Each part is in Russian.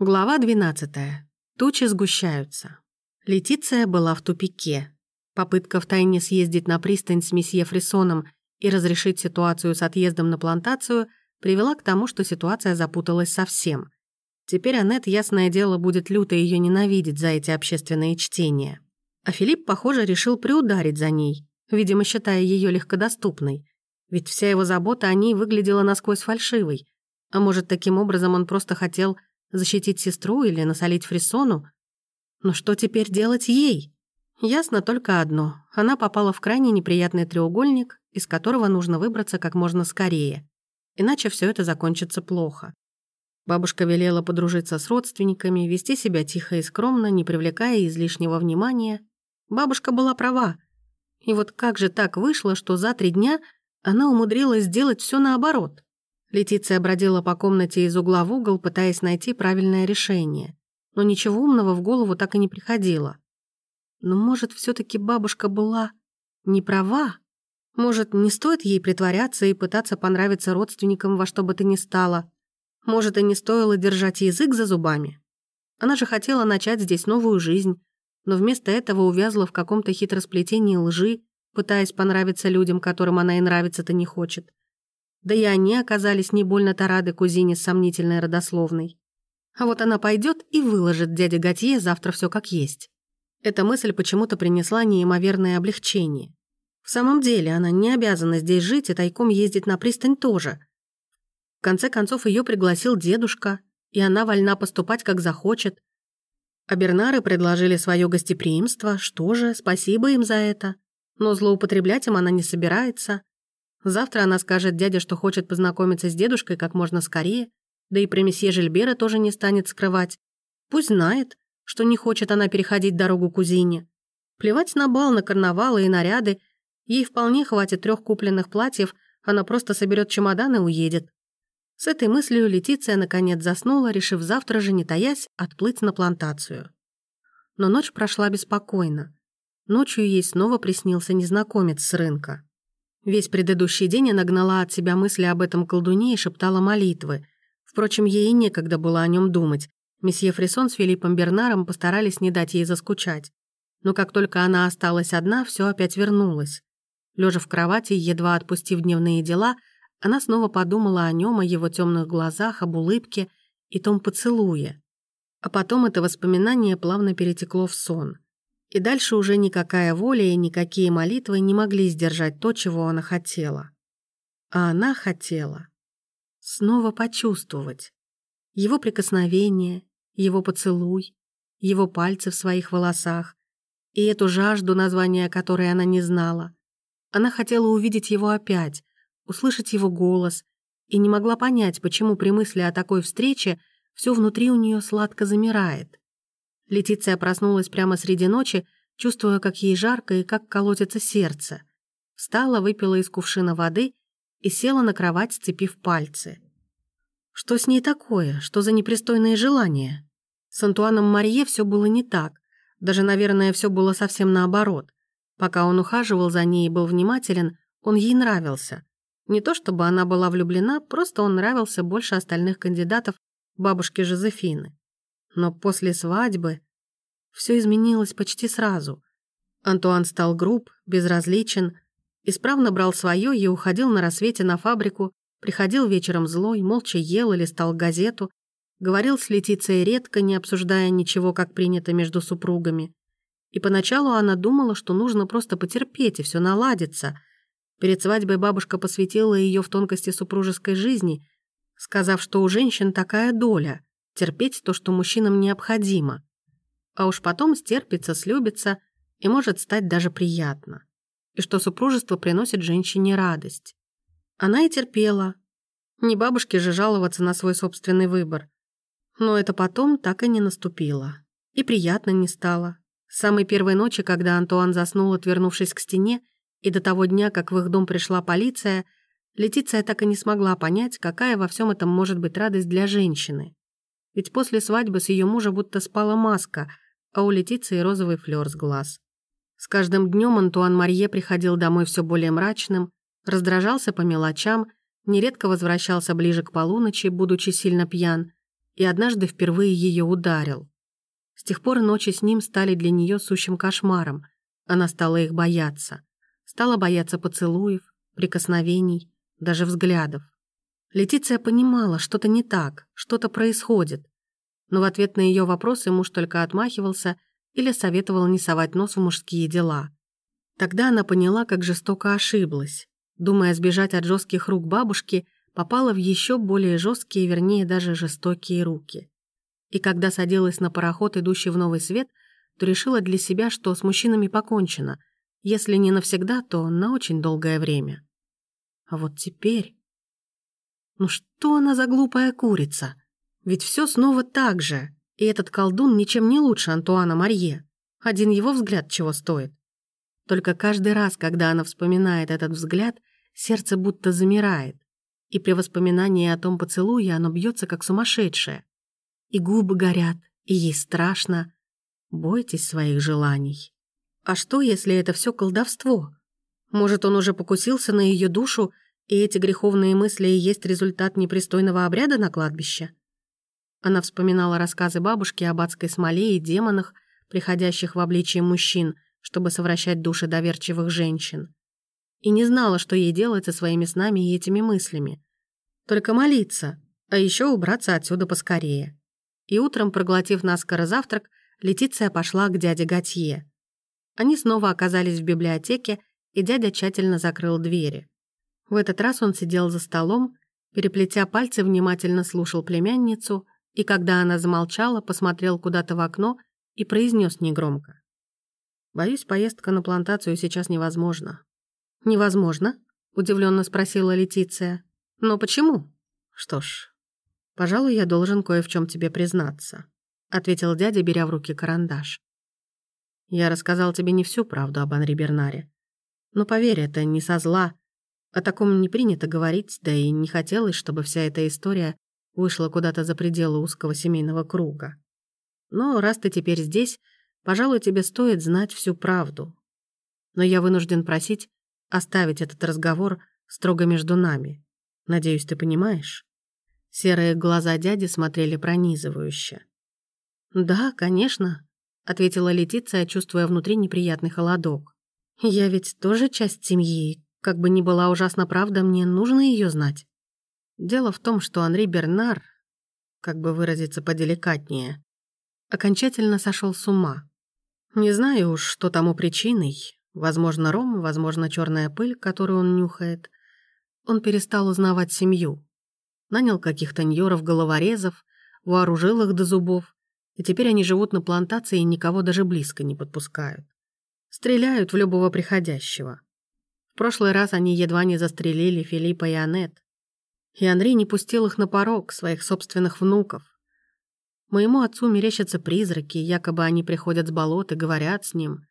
Глава 12. Тучи сгущаются. Летиция была в тупике. Попытка втайне съездить на пристань с месье Фрисоном и разрешить ситуацию с отъездом на плантацию привела к тому, что ситуация запуталась совсем. Теперь Аннет, ясное дело, будет люто ее ненавидеть за эти общественные чтения. А Филипп, похоже, решил приударить за ней, видимо, считая ее легкодоступной. Ведь вся его забота о ней выглядела насквозь фальшивой. А может, таким образом он просто хотел Защитить сестру или насолить Фрисону? Но что теперь делать ей? Ясно только одно. Она попала в крайне неприятный треугольник, из которого нужно выбраться как можно скорее. Иначе все это закончится плохо. Бабушка велела подружиться с родственниками, вести себя тихо и скромно, не привлекая излишнего внимания. Бабушка была права. И вот как же так вышло, что за три дня она умудрилась сделать все наоборот? Летиция бродила по комнате из угла в угол, пытаясь найти правильное решение. Но ничего умного в голову так и не приходило. Но, может, все таки бабушка была не права? Может, не стоит ей притворяться и пытаться понравиться родственникам во что бы то ни стало? Может, и не стоило держать язык за зубами? Она же хотела начать здесь новую жизнь, но вместо этого увязла в каком-то хитросплетении лжи, пытаясь понравиться людям, которым она и нравиться-то не хочет. Да и они оказались не больно-то рады кузине с сомнительной родословной. А вот она пойдет и выложит дяде Готье завтра все как есть. Эта мысль почему-то принесла неимоверное облегчение. В самом деле, она не обязана здесь жить и тайком ездить на пристань тоже. В конце концов, ее пригласил дедушка, и она вольна поступать, как захочет. А Бернары предложили свое гостеприимство, что же, спасибо им за это. Но злоупотреблять им она не собирается. Завтра она скажет дяде, что хочет познакомиться с дедушкой как можно скорее, да и при месье Жильбера тоже не станет скрывать. Пусть знает, что не хочет она переходить дорогу кузине. Плевать на бал, на карнавалы и наряды. Ей вполне хватит трех купленных платьев, она просто соберет чемодан и уедет. С этой мыслью Летиция наконец заснула, решив завтра же, не таясь, отплыть на плантацию. Но ночь прошла беспокойно. Ночью ей снова приснился незнакомец с рынка. Весь предыдущий день она гнала от себя мысли об этом колдуне и шептала молитвы. Впрочем, ей некогда было о нем думать. Месье Фрисон с Филиппом Бернаром постарались не дать ей заскучать. Но как только она осталась одна, все опять вернулось. Лежа в кровати, едва отпустив дневные дела, она снова подумала о нем, о его темных глазах, об улыбке и том поцелуе. А потом это воспоминание плавно перетекло в сон. И дальше уже никакая воля и никакие молитвы не могли сдержать то, чего она хотела. А она хотела снова почувствовать его прикосновение, его поцелуй, его пальцы в своих волосах и эту жажду, названия которой она не знала. Она хотела увидеть его опять, услышать его голос, и не могла понять, почему при мысли о такой встрече все внутри у нее сладко замирает. Летиция проснулась прямо среди ночи, чувствуя, как ей жарко и как колотится сердце. Встала, выпила из кувшина воды и села на кровать, сцепив пальцы. Что с ней такое? Что за непристойные желания? С Антуаном Марье все было не так. Даже, наверное, все было совсем наоборот. Пока он ухаживал за ней и был внимателен, он ей нравился. Не то чтобы она была влюблена, просто он нравился больше остальных кандидатов бабушки Жозефины. Но после свадьбы все изменилось почти сразу. Антуан стал груб, безразличен, исправно брал свое и уходил на рассвете на фабрику, приходил вечером злой, молча ел или стал газету, говорил с Летицией редко, не обсуждая ничего, как принято между супругами. И поначалу она думала, что нужно просто потерпеть, и все наладится. Перед свадьбой бабушка посвятила ее в тонкости супружеской жизни, сказав, что у женщин такая доля терпеть то, что мужчинам необходимо. А уж потом стерпится, слюбится и может стать даже приятно. И что супружество приносит женщине радость. Она и терпела. Не бабушке же жаловаться на свой собственный выбор. Но это потом так и не наступило. И приятно не стало. С самой первой ночи, когда Антуан заснул, отвернувшись к стене, и до того дня, как в их дом пришла полиция, Летиция так и не смогла понять, какая во всем этом может быть радость для женщины. Ведь после свадьбы с ее мужа будто спала маска, а у Летиции розовый флёр с глаз. С каждым днем Антуан Марье приходил домой все более мрачным, раздражался по мелочам, нередко возвращался ближе к полуночи, будучи сильно пьян, и однажды впервые ее ударил. С тех пор ночи с ним стали для нее сущим кошмаром. Она стала их бояться. Стала бояться поцелуев, прикосновений, даже взглядов. Летиция понимала, что-то не так, что-то происходит. Но в ответ на ее вопросы муж только отмахивался или советовал не совать нос в мужские дела. Тогда она поняла, как жестоко ошиблась. Думая сбежать от жестких рук бабушки, попала в еще более жесткие, вернее, даже жестокие руки. И когда садилась на пароход, идущий в новый свет, то решила для себя, что с мужчинами покончено, если не навсегда, то на очень долгое время. А вот теперь... Ну что она за глупая курица? Ведь все снова так же, и этот колдун ничем не лучше Антуана Марье. Один его взгляд чего стоит. Только каждый раз, когда она вспоминает этот взгляд, сердце будто замирает, и при воспоминании о том поцелуе оно бьется как сумасшедшее. И губы горят, и ей страшно. Бойтесь своих желаний. А что, если это все колдовство? Может, он уже покусился на ее душу, и эти греховные мысли и есть результат непристойного обряда на кладбище? Она вспоминала рассказы бабушки об адской смоле и демонах, приходящих в обличие мужчин, чтобы совращать души доверчивых женщин. И не знала, что ей делать со своими снами и этими мыслями. Только молиться, а еще убраться отсюда поскорее. И утром, проглотив наскоро завтрак, Летиция пошла к дяде Готье. Они снова оказались в библиотеке, и дядя тщательно закрыл двери. В этот раз он сидел за столом, переплетя пальцы, внимательно слушал племянницу, и когда она замолчала, посмотрел куда-то в окно и произнес негромко. «Боюсь, поездка на плантацию сейчас невозможна». «Невозможно?» — удивленно спросила Летиция. «Но почему?» «Что ж, пожалуй, я должен кое в чем тебе признаться», — ответил дядя, беря в руки карандаш. «Я рассказал тебе не всю правду об Анри Бернаре. Но поверь, это не со зла. О таком не принято говорить, да и не хотелось, чтобы вся эта история вышла куда-то за пределы узкого семейного круга. Но раз ты теперь здесь, пожалуй, тебе стоит знать всю правду. Но я вынужден просить оставить этот разговор строго между нами. Надеюсь, ты понимаешь?» Серые глаза дяди смотрели пронизывающе. «Да, конечно», — ответила Летиция, чувствуя внутри неприятный холодок. «Я ведь тоже часть семьи. Как бы ни была ужасна правда, мне нужно ее знать». Дело в том, что Анри Бернар, как бы выразиться поделикатнее, окончательно сошел с ума. Не знаю уж, что тому причиной. Возможно, ром, возможно, черная пыль, которую он нюхает. Он перестал узнавать семью. Нанял каких-то ньоров-головорезов, вооружил их до зубов, и теперь они живут на плантации и никого даже близко не подпускают. Стреляют в любого приходящего. Прошлый раз они едва не застрелили Филиппа и Аннет. И Анри не пустил их на порог своих собственных внуков. Моему отцу мерещатся призраки, якобы они приходят с болот и говорят с ним.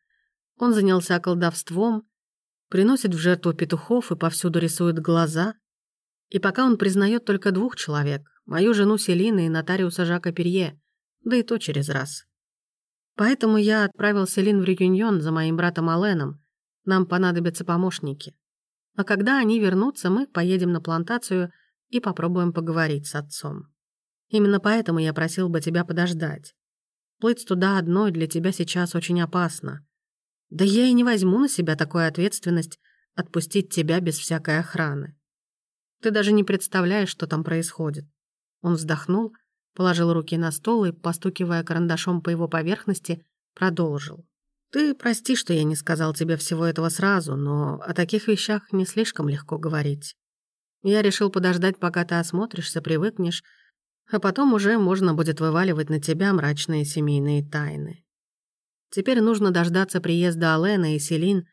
Он занялся колдовством, приносит в жертву петухов и повсюду рисует глаза. И пока он признает только двух человек, мою жену Селины и нотариуса Жака Перье, да и то через раз. Поэтому я отправил Селин в Реюньон за моим братом Аленом. Нам понадобятся помощники. А когда они вернутся, мы поедем на плантацию и попробуем поговорить с отцом. Именно поэтому я просил бы тебя подождать. Плыть туда одной для тебя сейчас очень опасно. Да я и не возьму на себя такую ответственность отпустить тебя без всякой охраны. Ты даже не представляешь, что там происходит. Он вздохнул, положил руки на стол и, постукивая карандашом по его поверхности, продолжил. «Ты прости, что я не сказал тебе всего этого сразу, но о таких вещах не слишком легко говорить. Я решил подождать, пока ты осмотришься, привыкнешь, а потом уже можно будет вываливать на тебя мрачные семейные тайны. Теперь нужно дождаться приезда Алена и Селин.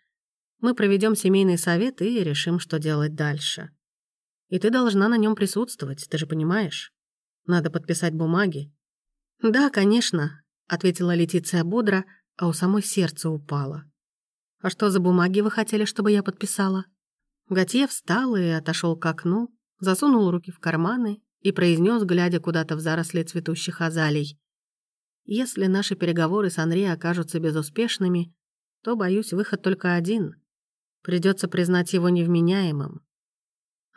Мы проведем семейный совет и решим, что делать дальше. И ты должна на нем присутствовать, ты же понимаешь? Надо подписать бумаги». «Да, конечно», — ответила Летиция бодро, а у самой сердце упало. «А что за бумаги вы хотели, чтобы я подписала?» Готье встал и отошел к окну, засунул руки в карманы и произнес, глядя куда-то в заросли цветущих азалий. «Если наши переговоры с Анри окажутся безуспешными, то, боюсь, выход только один. Придется признать его невменяемым.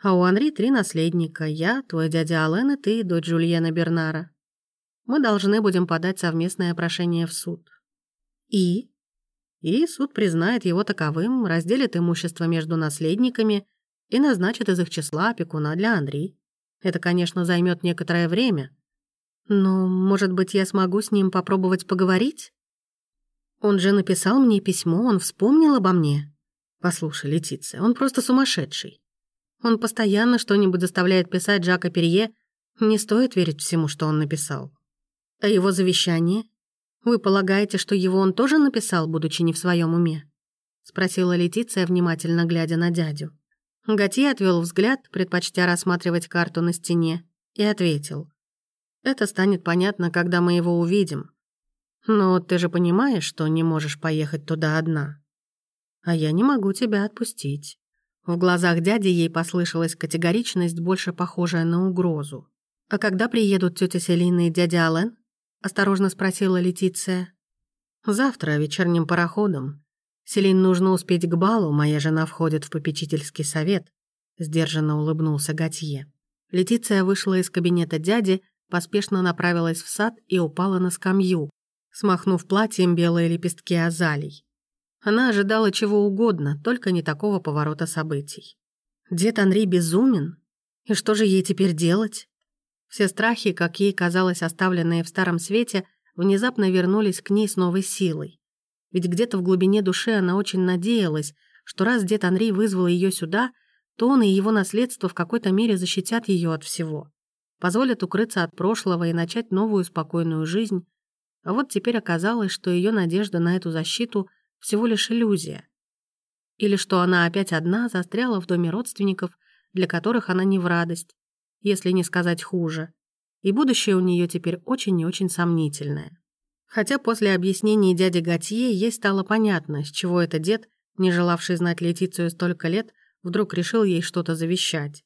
А у Анри три наследника. Я, твой дядя Ален и ты, дочь Жульена Бернара. Мы должны будем подать совместное прошение в суд. И? И суд признает его таковым, разделит имущество между наследниками и назначит из их числа опекуна для Андри. Это, конечно, займет некоторое время. Но, может быть, я смогу с ним попробовать поговорить? Он же написал мне письмо, он вспомнил обо мне. Послушай, Летиция, он просто сумасшедший. Он постоянно что-нибудь заставляет писать Жака Перье. Не стоит верить всему, что он написал. А его завещание? Вы полагаете, что его он тоже написал, будучи не в своем уме? Спросила Летиция, внимательно глядя на дядю. Готье отвел взгляд, предпочтя рассматривать карту на стене, и ответил. «Это станет понятно, когда мы его увидим. Но ты же понимаешь, что не можешь поехать туда одна. А я не могу тебя отпустить». В глазах дяди ей послышалась категоричность, больше похожая на угрозу. «А когда приедут тетя Селина и дядя Ален?» — осторожно спросила Летиция. «Завтра вечерним пароходом. Селин нужно успеть к балу, моя жена входит в попечительский совет», — сдержанно улыбнулся Готье. Летиция вышла из кабинета дяди, поспешно направилась в сад и упала на скамью, смахнув платьем белые лепестки азалий. Она ожидала чего угодно, только не такого поворота событий. Дед Анри безумен? И что же ей теперь делать? Все страхи, как ей казалось, оставленные в старом свете, внезапно вернулись к ней с новой силой. Ведь где-то в глубине души она очень надеялась, что раз дед Анри вызвал ее сюда, то он и его наследство в какой-то мере защитят ее от всего. Позволят укрыться от прошлого и начать новую спокойную жизнь. А вот теперь оказалось, что ее надежда на эту защиту — всего лишь иллюзия. Или что она опять одна застряла в доме родственников, для которых она не в радость, если не сказать хуже. И будущее у нее теперь очень и очень сомнительное. Хотя после объяснений дяди Готье ей стало понятно, с чего этот дед, не желавший знать Летицию столько лет, вдруг решил ей что-то завещать.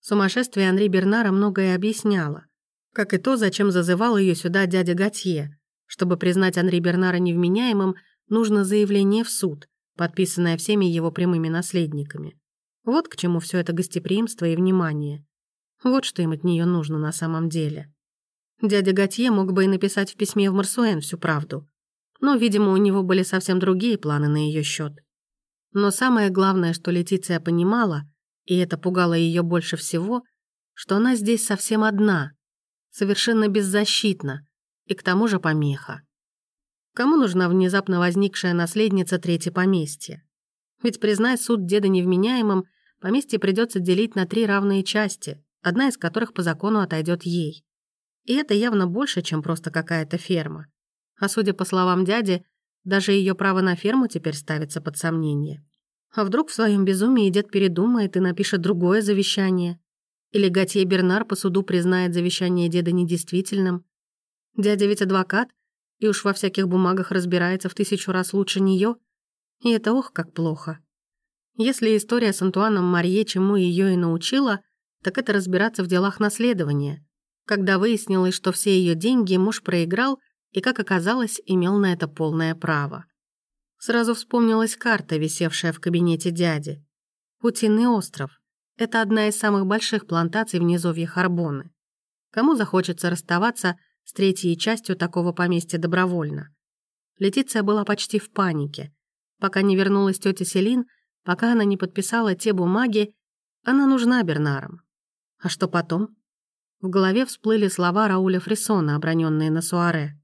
Сумасшествие Анри Бернара многое объясняло. Как и то, зачем зазывал ее сюда дядя Готье, чтобы признать Анри Бернара невменяемым нужно заявление в суд, подписанное всеми его прямыми наследниками. Вот к чему все это гостеприимство и внимание. Вот что им от нее нужно на самом деле. Дядя Готье мог бы и написать в письме в Марсуэн всю правду, но, видимо, у него были совсем другие планы на ее счет. Но самое главное, что Летиция понимала, и это пугало ее больше всего, что она здесь совсем одна, совершенно беззащитна и к тому же помеха. Кому нужна внезапно возникшая наследница третье поместья? Ведь, признай суд деда невменяемым, поместье придется делить на три равные части, одна из которых по закону отойдет ей. И это явно больше, чем просто какая-то ферма. А судя по словам дяди, даже ее право на ферму теперь ставится под сомнение. А вдруг в своем безумии дед передумает и напишет другое завещание? Или Готье Бернар по суду признает завещание деда недействительным? Дядя ведь адвокат, и уж во всяких бумагах разбирается в тысячу раз лучше нее. И это ох, как плохо. Если история с Антуаном Марье чему ее и научила, так это разбираться в делах наследования. Когда выяснилось, что все ее деньги муж проиграл и, как оказалось, имел на это полное право. Сразу вспомнилась карта, висевшая в кабинете дяди. Путиный остров. Это одна из самых больших плантаций в низовье Харбоны. Кому захочется расставаться с третьей частью такого поместья добровольно. Летиция была почти в панике. Пока не вернулась тетя Селин, пока она не подписала те бумаги, она нужна Бернарам. А что потом? В голове всплыли слова Рауля Фрисона, оброненные на Суаре.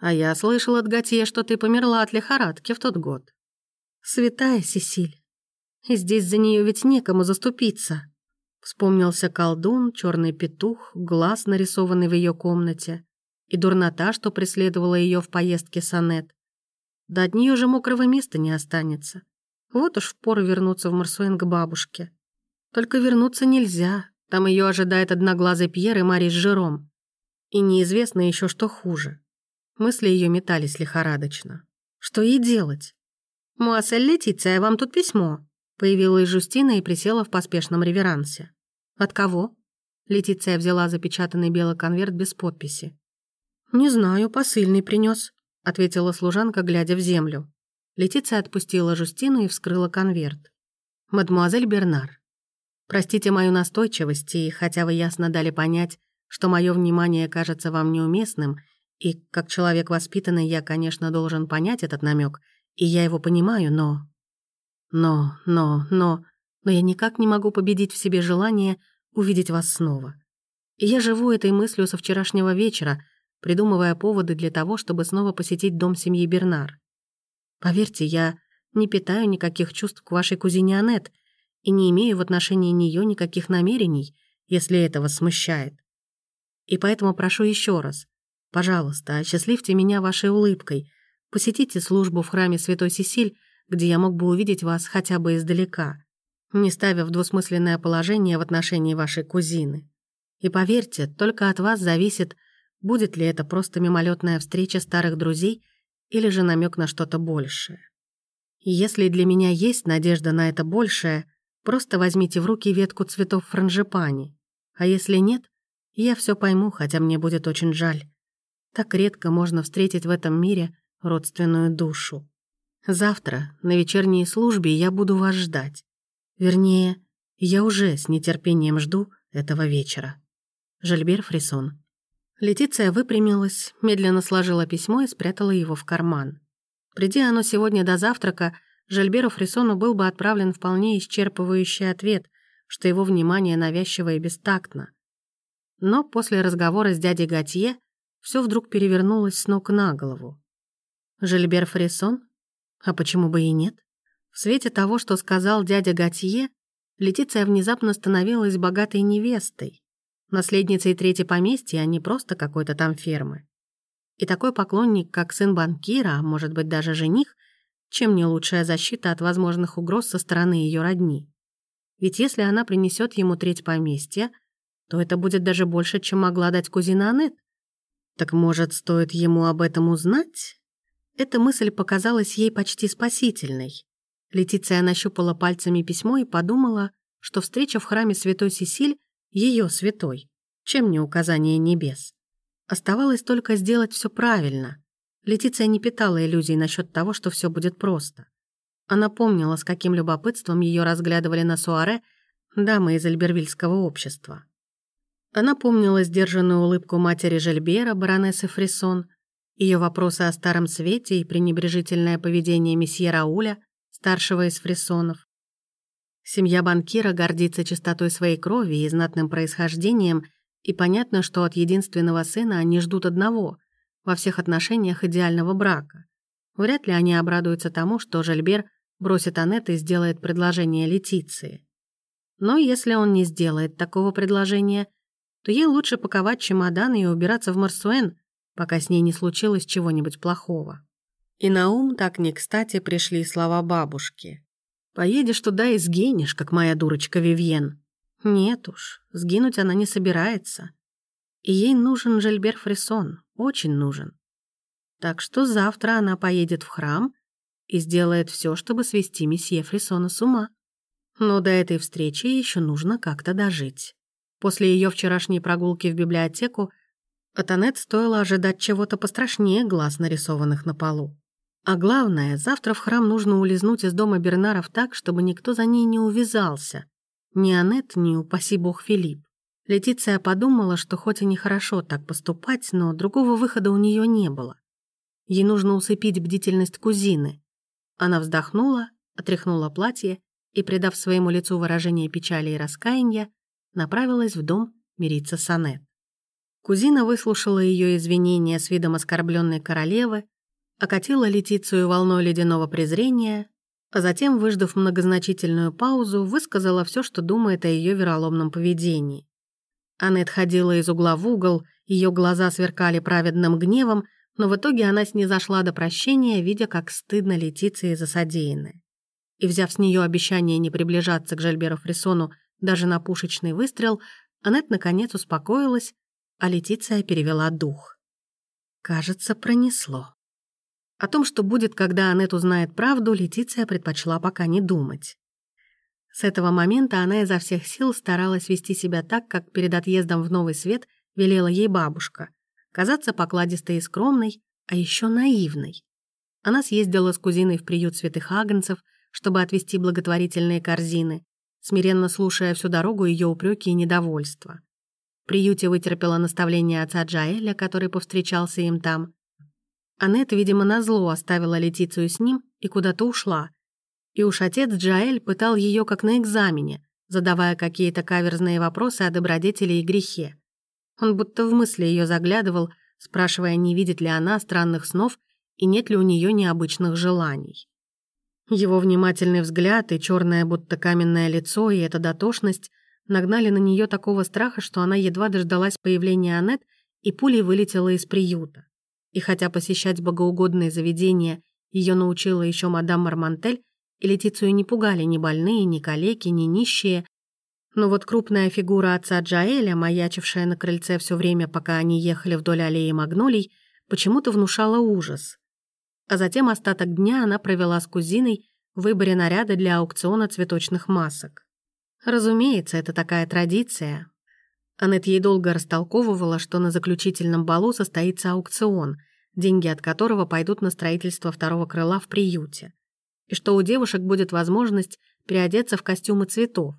«А я слышал от Готье, что ты померла от лихорадки в тот год». «Святая Сесиль, здесь за нее ведь некому заступиться». Вспомнился колдун, черный петух, глаз, нарисованный в ее комнате и дурнота, что преследовала ее в поездке Санет. Да от нее же мокрого места не останется. Вот уж впору вернуться в Марсуэн к бабушке. Только вернуться нельзя, там ее ожидает одноглазый Пьер и Мари с Жером. И неизвестно еще, что хуже. Мысли ее метались лихорадочно. Что ей делать? «Муассель Летиция, вам тут письмо», Появилась Жустина и присела в поспешном реверансе. «От кого?» Летиция взяла запечатанный белый конверт без подписи. «Не знаю, посыльный принес, ответила служанка, глядя в землю. Летиция отпустила Жустину и вскрыла конверт. «Мадемуазель Бернар, простите мою настойчивость, и хотя вы ясно дали понять, что мое внимание кажется вам неуместным, и как человек воспитанный я, конечно, должен понять этот намек, и я его понимаю, но... Но, но, но... Но я никак не могу победить в себе желание увидеть вас снова. И я живу этой мыслью со вчерашнего вечера, придумывая поводы для того, чтобы снова посетить дом семьи Бернар. Поверьте, я не питаю никаких чувств к вашей кузине Аннет и не имею в отношении нее никаких намерений, если это вас смущает. И поэтому прошу еще раз, пожалуйста, осчастливьте меня вашей улыбкой, посетите службу в храме Святой Сесиль, где я мог бы увидеть вас хотя бы издалека, не ставя в двусмысленное положение в отношении вашей кузины. И поверьте, только от вас зависит, будет ли это просто мимолетная встреча старых друзей или же намек на что-то большее. Если для меня есть надежда на это большее, просто возьмите в руки ветку цветов франжипани. А если нет, я все пойму, хотя мне будет очень жаль. Так редко можно встретить в этом мире родственную душу. Завтра на вечерней службе я буду вас ждать. Вернее, я уже с нетерпением жду этого вечера. Жильбер Фрисон. Летиция выпрямилась, медленно сложила письмо и спрятала его в карман. Приди оно сегодня до завтрака, Жильберу Фрисону был бы отправлен вполне исчерпывающий ответ, что его внимание навязчиво и бестактно. Но после разговора с дядей Готье все вдруг перевернулось с ног на голову. Жильбер Фрисон? А почему бы и нет? В свете того, что сказал дядя Готье, Летиция внезапно становилась богатой невестой наследницей третьей поместья, а не просто какой-то там фермы. И такой поклонник, как сын банкира, а может быть даже жених, чем не лучшая защита от возможных угроз со стороны ее родни. Ведь если она принесет ему треть поместья, то это будет даже больше, чем могла дать кузина Аннет. Так может, стоит ему об этом узнать? Эта мысль показалась ей почти спасительной. Летиция нащупала пальцами письмо и подумала, что встреча в храме Святой Сесиль ее святой, чем не указание небес. Оставалось только сделать все правильно. Летиция не питала иллюзий насчет того, что все будет просто. Она помнила, с каким любопытством ее разглядывали на суаре дамы из альбервильского общества. Она помнила сдержанную улыбку матери Жельбера, баронессы Фрисон, ее вопросы о Старом Свете и пренебрежительное поведение месье Рауля, старшего из Фрисонов. Семья банкира гордится чистотой своей крови и знатным происхождением, и понятно, что от единственного сына они ждут одного, во всех отношениях идеального брака. Вряд ли они обрадуются тому, что Жильбер бросит Аннет и сделает предложение Летиции. Но если он не сделает такого предложения, то ей лучше паковать чемоданы и убираться в Марсуэн, пока с ней не случилось чего-нибудь плохого. И на ум так не кстати пришли слова бабушки. Поедешь туда и сгинешь, как моя дурочка Вивьен. Нет уж, сгинуть она не собирается. И ей нужен Жильбер Фрисон, очень нужен. Так что завтра она поедет в храм и сделает все, чтобы свести месье Фрисона с ума. Но до этой встречи еще нужно как-то дожить. После ее вчерашней прогулки в библиотеку от Анет стоило ожидать чего-то пострашнее глаз, нарисованных на полу. А главное, завтра в храм нужно улизнуть из дома Бернаров так, чтобы никто за ней не увязался. Ни Аннет, ни, упаси бог, Филипп. Летиция подумала, что хоть и нехорошо так поступать, но другого выхода у нее не было. Ей нужно усыпить бдительность кузины. Она вздохнула, отряхнула платье и, придав своему лицу выражение печали и раскаяния, направилась в дом мириться с Аннет. Кузина выслушала ее извинения с видом оскорбленной королевы, окатила Летицию волной ледяного презрения, а затем, выждав многозначительную паузу, высказала все, что думает о ее вероломном поведении. Аннет ходила из угла в угол, ее глаза сверкали праведным гневом, но в итоге она снизошла до прощения, видя, как стыдно Летиции за содеянное. И, взяв с нее обещание не приближаться к Жильберу Фрисону даже на пушечный выстрел, Аннет наконец успокоилась, а Летиция перевела дух. Кажется, пронесло. О том, что будет, когда Аннет узнает правду, Летиция предпочла пока не думать. С этого момента она изо всех сил старалась вести себя так, как перед отъездом в Новый Свет велела ей бабушка. Казаться покладистой и скромной, а еще наивной. Она съездила с кузиной в приют святых агнцев, чтобы отвезти благотворительные корзины, смиренно слушая всю дорогу ее упреки и недовольства. В приюте вытерпела наставление отца Джаэля, который повстречался им там. Аннет, видимо, назло оставила Летицию с ним и куда-то ушла. И уж отец Джаэль пытал ее как на экзамене, задавая какие-то каверзные вопросы о добродетели и грехе. Он будто в мысли ее заглядывал, спрашивая, не видит ли она странных снов и нет ли у нее необычных желаний. Его внимательный взгляд и черное будто каменное лицо и эта дотошность нагнали на нее такого страха, что она едва дождалась появления Аннет и пулей вылетела из приюта. И хотя посещать богоугодные заведения ее научила еще мадам Мармантель, и Летицию не пугали ни больные, ни калеки, ни нищие, но вот крупная фигура отца Джаэля, маячившая на крыльце все время, пока они ехали вдоль аллеи магнолий, почему-то внушала ужас. А затем остаток дня она провела с кузиной в выборе наряда для аукциона цветочных масок. Разумеется, это такая традиция. Аннет ей долго растолковывала, что на заключительном балу состоится аукцион, деньги от которого пойдут на строительство второго крыла в приюте, и что у девушек будет возможность переодеться в костюмы цветов,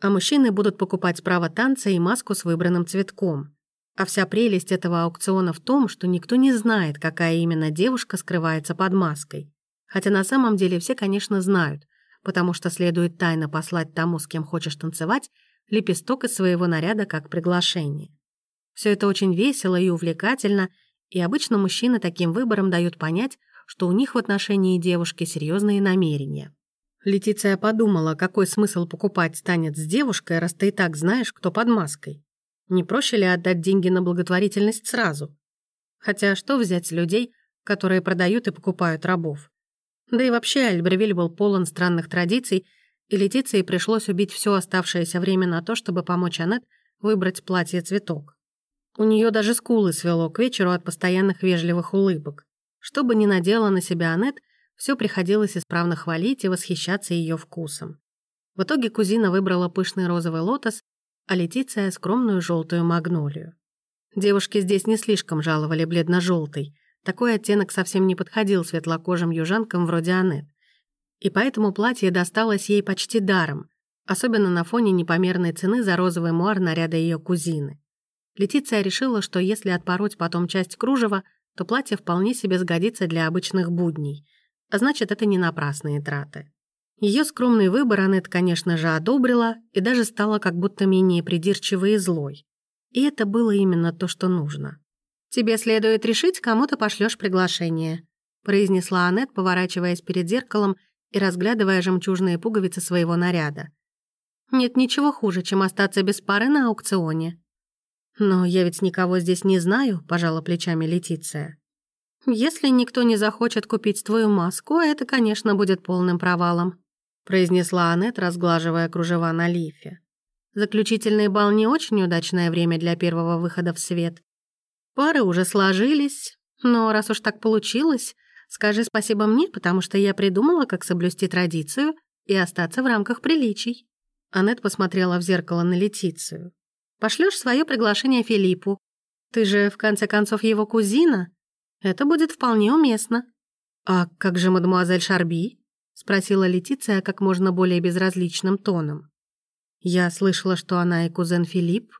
а мужчины будут покупать право танца и маску с выбранным цветком. А вся прелесть этого аукциона в том, что никто не знает, какая именно девушка скрывается под маской. Хотя на самом деле все, конечно, знают — потому что следует тайно послать тому, с кем хочешь танцевать, лепесток из своего наряда как приглашение. Все это очень весело и увлекательно, и обычно мужчины таким выбором дают понять, что у них в отношении девушки серьезные намерения. Летиция подумала, какой смысл покупать танец с девушкой, раз ты и так знаешь, кто под маской. Не проще ли отдать деньги на благотворительность сразу? Хотя что взять с людей, которые продают и покупают рабов? Да и вообще Альбервиль был полон странных традиций, и Летиции пришлось убить все оставшееся время на то, чтобы помочь Аннет выбрать платье-цветок. У нее даже скулы свело к вечеру от постоянных вежливых улыбок. Что бы ни надела на себя Аннет, все приходилось исправно хвалить и восхищаться ее вкусом. В итоге кузина выбрала пышный розовый лотос, а Летиция — скромную желтую магнолию. Девушки здесь не слишком жаловали бледно-желтый — такой оттенок совсем не подходил светлокожим южанкам вроде Аннет. И поэтому платье досталось ей почти даром, особенно на фоне непомерной цены за розовый муар наряда ее кузины. Летиция решила, что если отпороть потом часть кружева, то платье вполне себе сгодится для обычных будней, а значит, это не напрасные траты. Ее скромный выбор Аннет, конечно же, одобрила и даже стала как будто менее придирчивой и злой. И это было именно то, что нужно. «Тебе следует решить, кому ты пошлёшь приглашение», произнесла Аннет, поворачиваясь перед зеркалом и разглядывая жемчужные пуговицы своего наряда. «Нет ничего хуже, чем остаться без пары на аукционе». «Но я ведь никого здесь не знаю», — пожала плечами Летиция. «Если никто не захочет купить твою маску, это, конечно, будет полным провалом», произнесла Аннет, разглаживая кружева на лифе. «Заключительный бал не очень удачное время для первого выхода в свет. Пары уже сложились, но раз уж так получилось, скажи спасибо мне, потому что я придумала, как соблюсти традицию и остаться в рамках приличий». Аннет посмотрела в зеркало на Летицию. Пошлешь свое приглашение Филиппу. Ты же, в конце концов, его кузина. Это будет вполне уместно». «А как же мадемуазель Шарби?» — спросила Летиция как можно более безразличным тоном. «Я слышала, что она и кузен Филипп».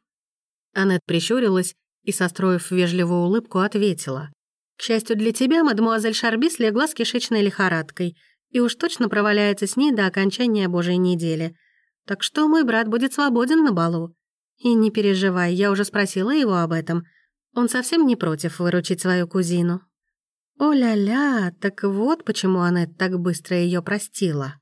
Аннет прищурилась и, состроив вежливую улыбку, ответила. «К счастью для тебя, мадемуазель Шарби слегла с кишечной лихорадкой и уж точно проваляется с ней до окончания Божьей недели. Так что мой брат будет свободен на балу. И не переживай, я уже спросила его об этом. Он совсем не против выручить свою кузину». «О-ля-ля, так вот почему она так быстро ее простила».